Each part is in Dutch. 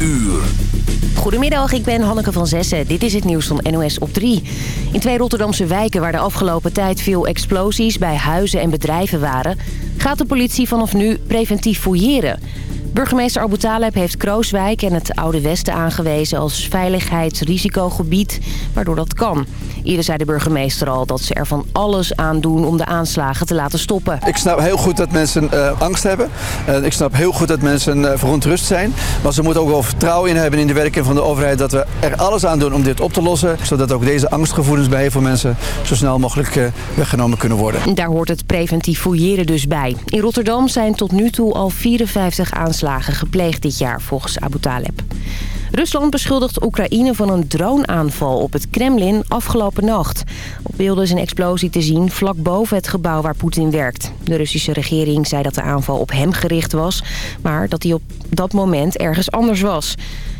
uur. Goedemiddag, ik ben Hanneke van Zessen. Dit is het nieuws van NOS op 3. In twee Rotterdamse wijken waar de afgelopen tijd veel explosies bij huizen en bedrijven waren... gaat de politie vanaf nu preventief fouilleren. Burgemeester Abu Taleb heeft Krooswijk en het Oude Westen aangewezen als veiligheidsrisicogebied, waardoor dat kan. Eerder zei de burgemeester al dat ze er van alles aan doen om de aanslagen te laten stoppen. Ik snap heel goed dat mensen uh, angst hebben. Uh, ik snap heel goed dat mensen uh, verontrust zijn. Maar ze moeten ook wel vertrouwen in hebben in de werking van de overheid... dat we er alles aan doen om dit op te lossen. Zodat ook deze angstgevoelens bij heel veel mensen zo snel mogelijk weggenomen kunnen worden. Daar hoort het preventief fouilleren dus bij. In Rotterdam zijn tot nu toe al 54 aanslagen gepleegd dit jaar volgens Abu Taleb. Rusland beschuldigt Oekraïne van een droneaanval op het Kremlin afgelopen nacht. Op beelden is een explosie te zien vlak boven het gebouw waar Poetin werkt. De Russische regering zei dat de aanval op hem gericht was... maar dat hij op dat moment ergens anders was.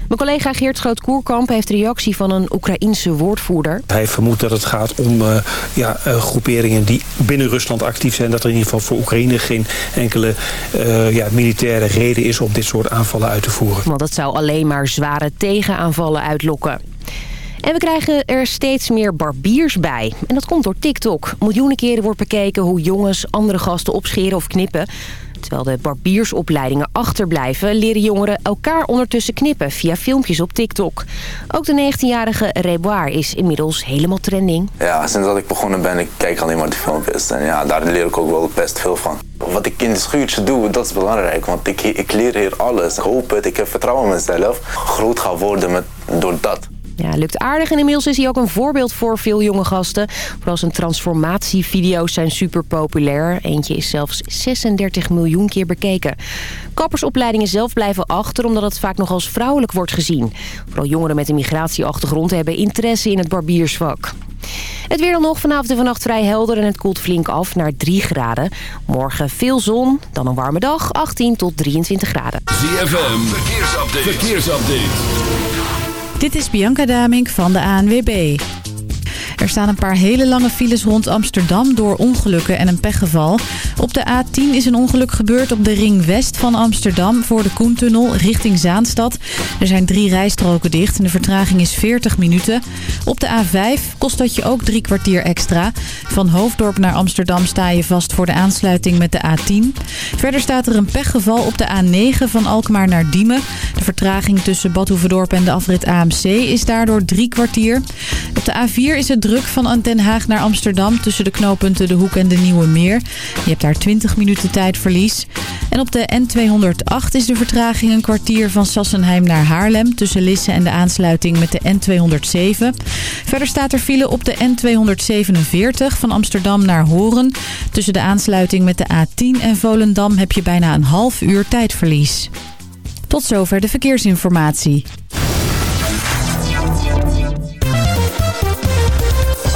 Mijn collega Geert Groot-Koerkamp heeft reactie van een Oekraïense woordvoerder. Hij vermoedt dat het gaat om uh, ja, uh, groeperingen die binnen Rusland actief zijn. Dat er in ieder geval voor Oekraïne geen enkele uh, ja, militaire reden is om dit soort aanvallen uit te voeren. Want dat zou alleen maar zware tegenaanvallen uitlokken. En we krijgen er steeds meer barbiers bij. En dat komt door TikTok. Miljoenen keren wordt bekeken hoe jongens andere gasten opscheren of knippen. Terwijl de barbiersopleidingen achterblijven... leren jongeren elkaar ondertussen knippen via filmpjes op TikTok. Ook de 19-jarige Reboir is inmiddels helemaal trending. Ja, sinds dat ik begonnen ben, ik kijk alleen maar die filmpjes. En ja, daar leer ik ook wel best veel van. Wat ik in het schuurtje doe, dat is belangrijk. Want ik, ik leer hier alles. Ik hoop het, ik heb vertrouwen in mezelf. Groot gaan worden met, door dat. Ja, lukt aardig en inmiddels is hij ook een voorbeeld voor veel jonge gasten. Vooral zijn transformatievideo's zijn super populair. Eentje is zelfs 36 miljoen keer bekeken. Kappersopleidingen zelf blijven achter omdat het vaak nog als vrouwelijk wordt gezien. Vooral jongeren met een migratieachtergrond hebben interesse in het barbiersvak. Het weer dan nog vanavond en vannacht vrij helder en het koelt flink af naar 3 graden. Morgen veel zon, dan een warme dag, 18 tot 23 graden. ZFM, verkeersupdate. verkeersupdate. Dit is Bianca Damink van de ANWB. Er staan een paar hele lange files rond Amsterdam door ongelukken en een pechgeval. Op de A10 is een ongeluk gebeurd op de ring west van Amsterdam voor de Koentunnel richting Zaanstad. Er zijn drie rijstroken dicht en de vertraging is 40 minuten. Op de A5 kost dat je ook drie kwartier extra. Van Hoofddorp naar Amsterdam sta je vast voor de aansluiting met de A10. Verder staat er een pechgeval op de A9 van Alkmaar naar Diemen. De vertraging tussen Badhoevedorp en de afrit AMC is daardoor drie kwartier. Op de A4 is het druk van Den Haag naar Amsterdam... tussen de knooppunten De Hoek en de Nieuwe Meer. Je hebt daar 20 minuten tijdverlies. En op de N208 is de vertraging een kwartier van Sassenheim naar Haarlem... tussen Lisse en de aansluiting met de N207. Verder staat er file op de N247 van Amsterdam naar Horen. Tussen de aansluiting met de A10 en Volendam heb je bijna een half uur tijdverlies. Tot zover de verkeersinformatie.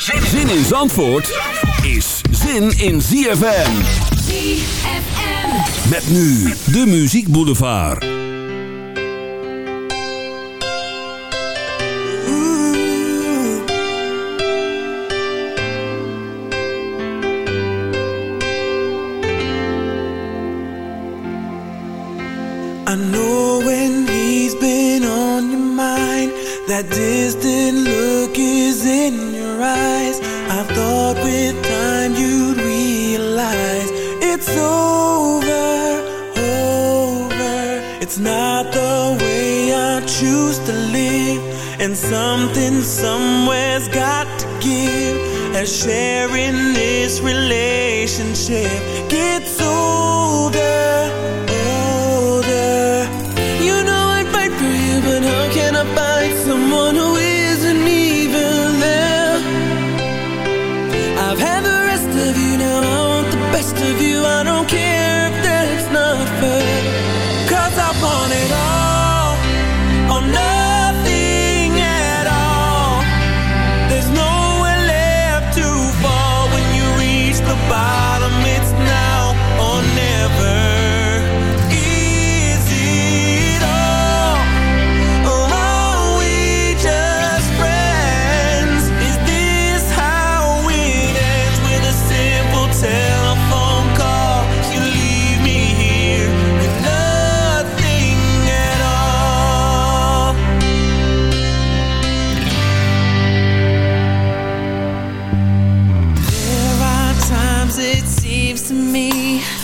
Zin in Zandvoort is zin in ZFM. ZFM. Met nu de Muziek Boulevard. I know when he's been on your mind That distant And something somewhere's got to give. As sharing this relationship gets older, to me.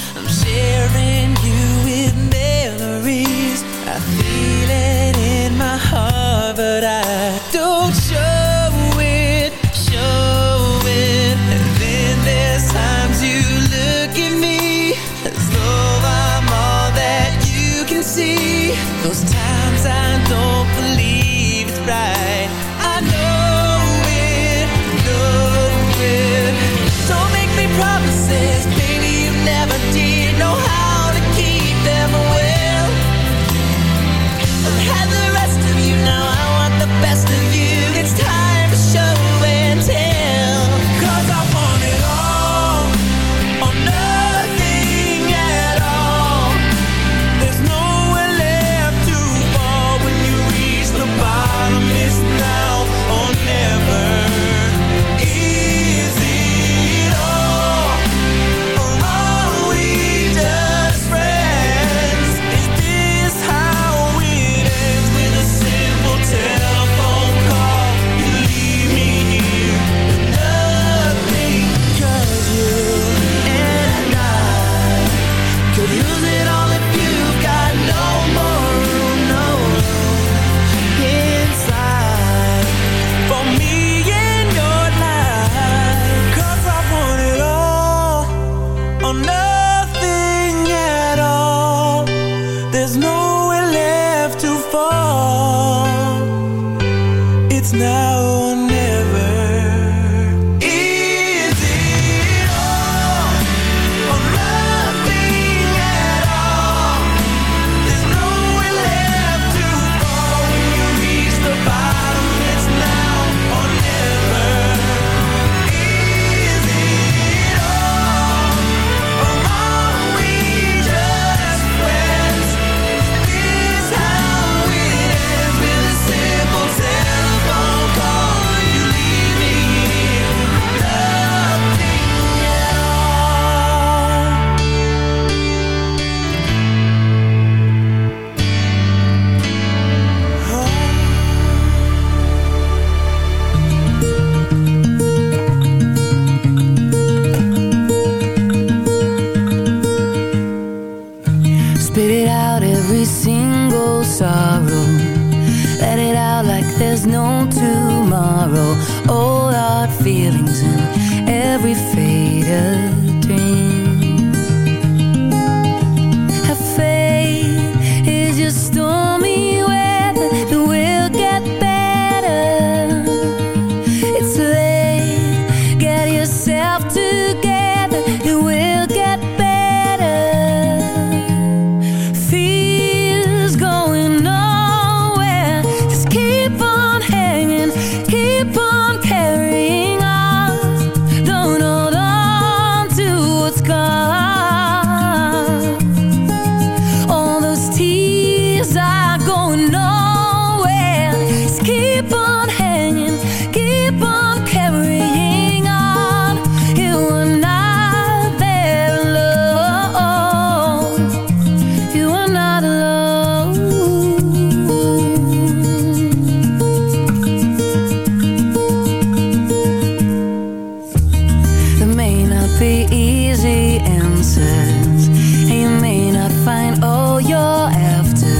answers And you may not find all you're after.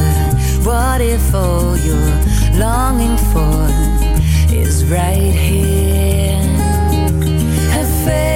What if all you're longing for Is right here? Have faith.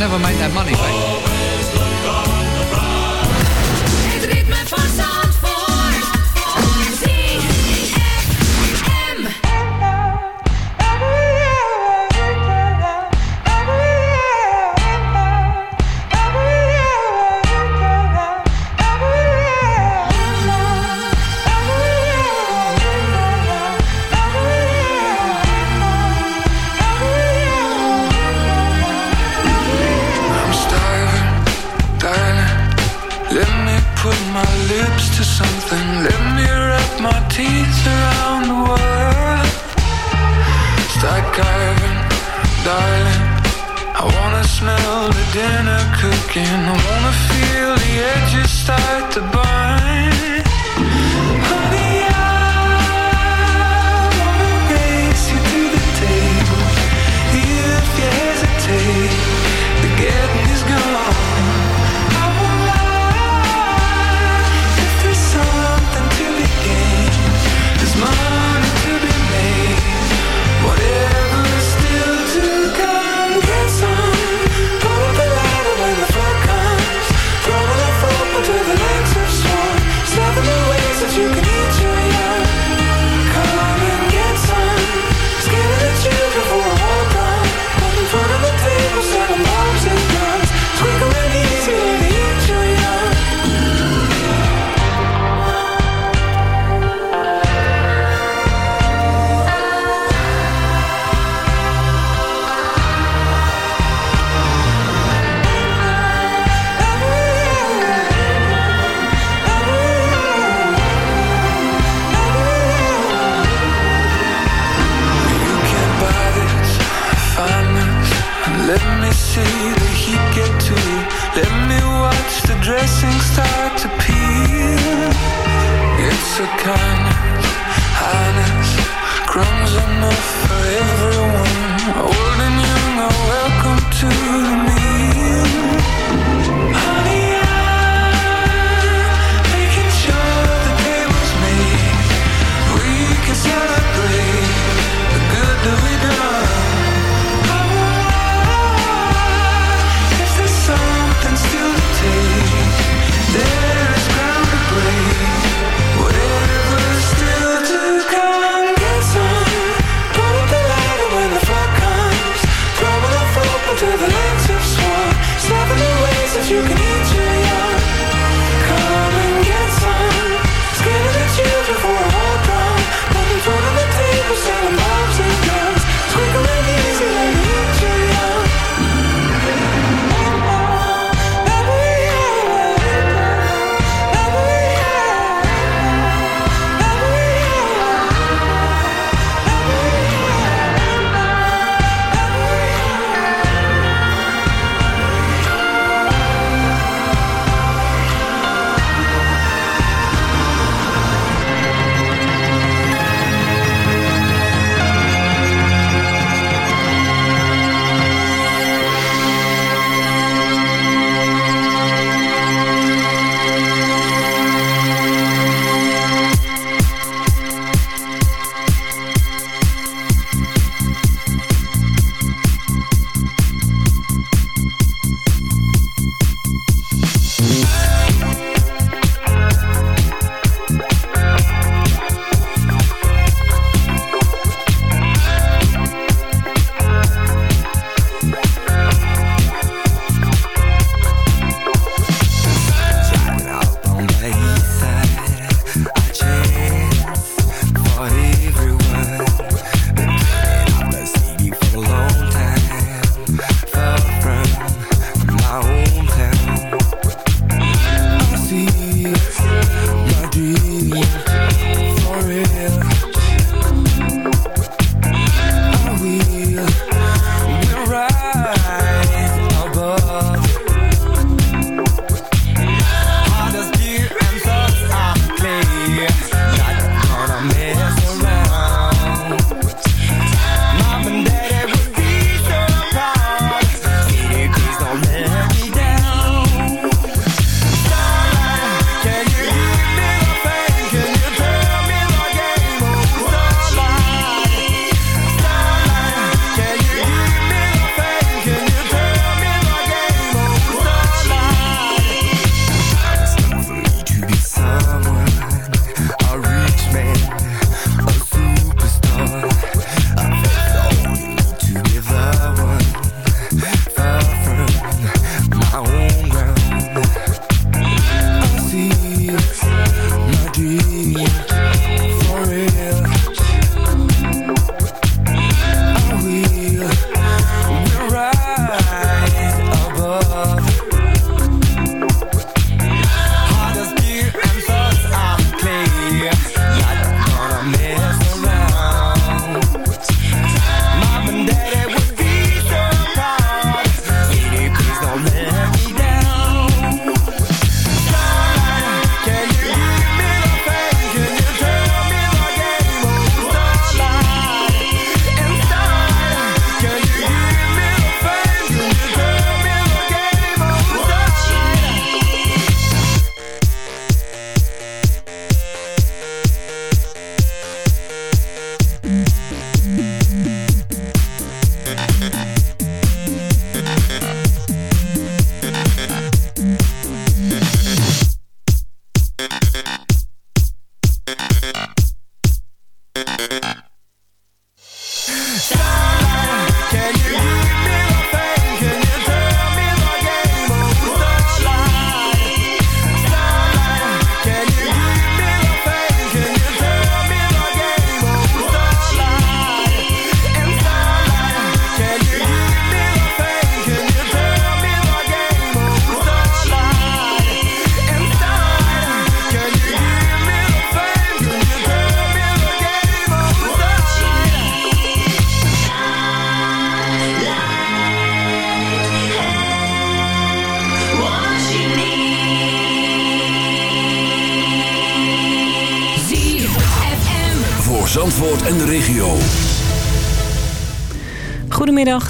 never make that money back.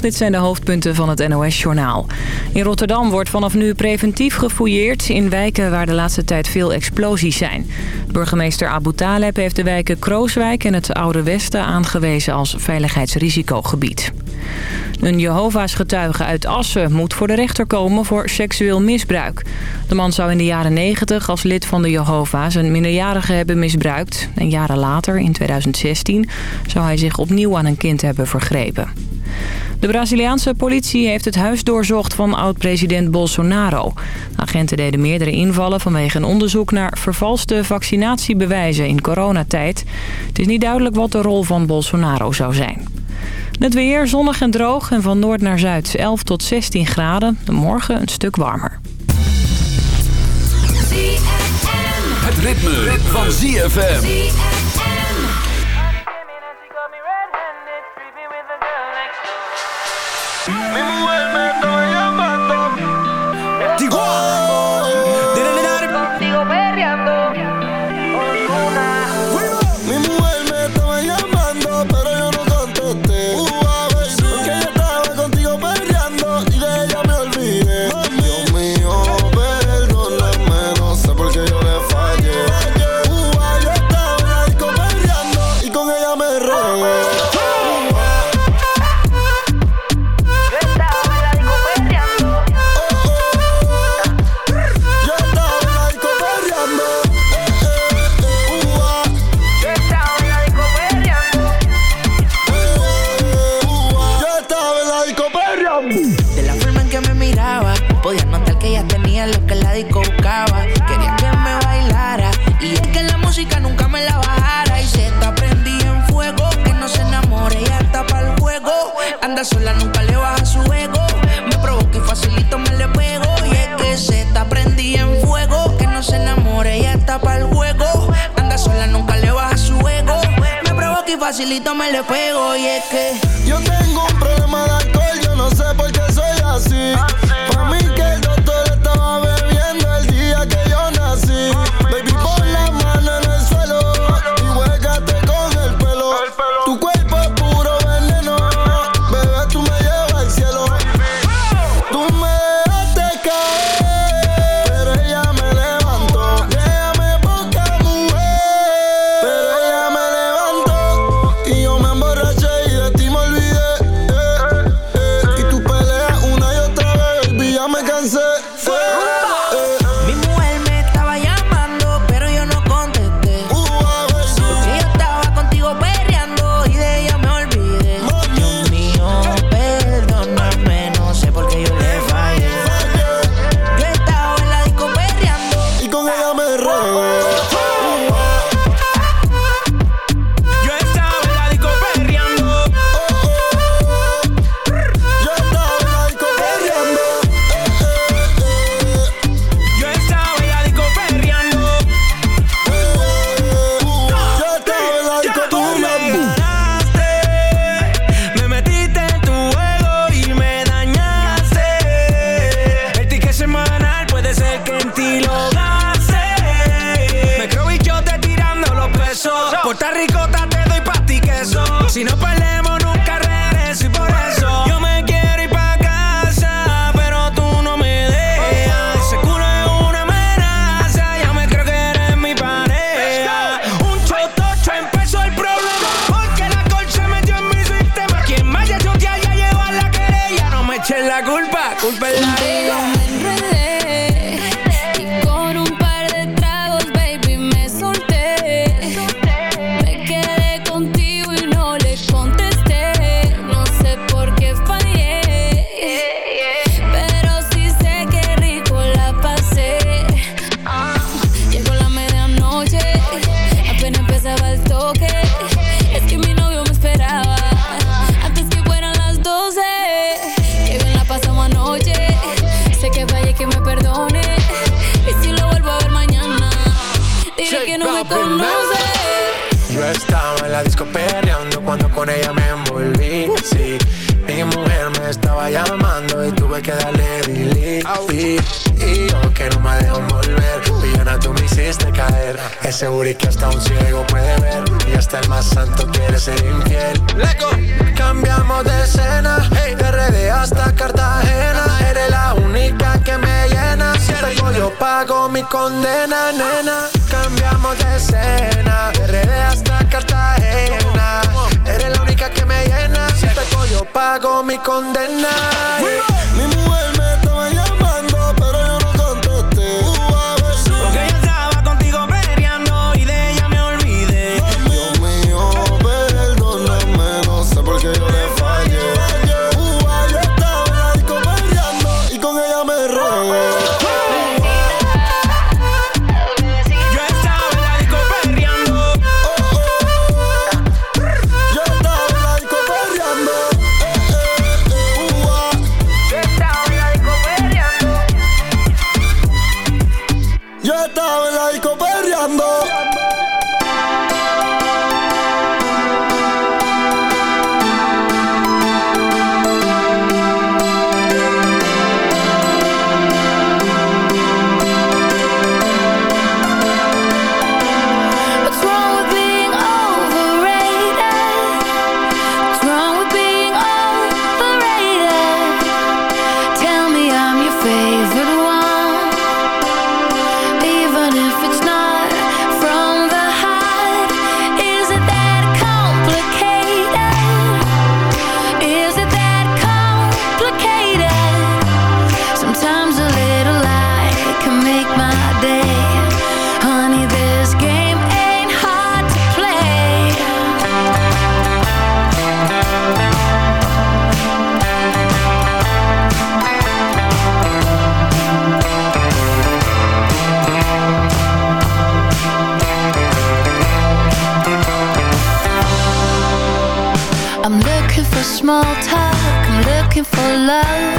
dit zijn de hoofdpunten van het NOS-journaal. In Rotterdam wordt vanaf nu preventief gefouilleerd in wijken waar de laatste tijd veel explosies zijn. Burgemeester Abu Taleb heeft de wijken Krooswijk en het Oude Westen aangewezen als veiligheidsrisicogebied. Een Jehovah's getuige uit Assen moet voor de rechter komen voor seksueel misbruik. De man zou in de jaren 90 als lid van de Jehovah's een minderjarige hebben misbruikt. En jaren later, in 2016, zou hij zich opnieuw aan een kind hebben vergrepen. De Braziliaanse politie heeft het huis doorzocht van oud-president Bolsonaro. Agenten deden meerdere invallen vanwege een onderzoek naar vervalste vaccinatiebewijzen in coronatijd. Het is niet duidelijk wat de rol van Bolsonaro zou zijn. Het weer zonnig en droog en van noord naar zuid 11 tot 16 graden. Morgen een stuk warmer. Het ritme. van ZFM. Même mi condena, nena. Cambiamos de escena, de hasta Cartagena. Eres la única que me llena. Si te cojo, pago mi condena. small talk. I'm looking for love.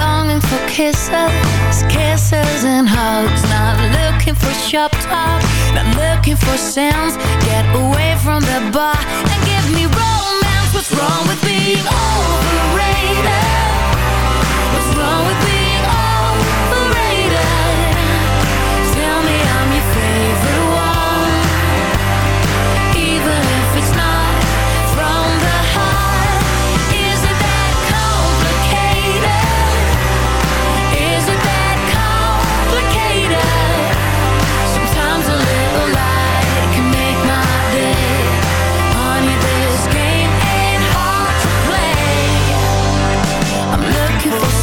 Longing for kisses Kisses and hugs. Not looking for shop talk. Not looking for sounds. Get away from the bar And give me romance. What's wrong with being overrated?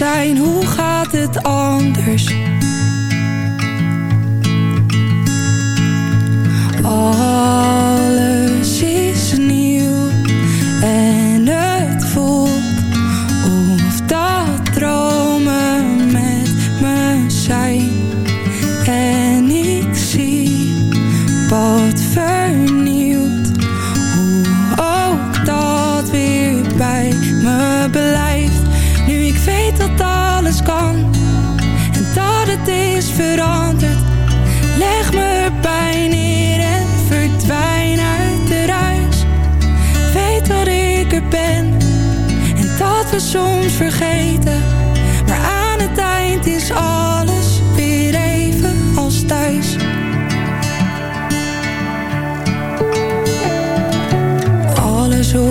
shine. Ooh.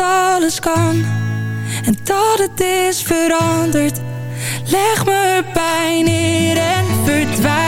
alles kan en dat het is veranderd. Leg me pijn neer en verdwijn.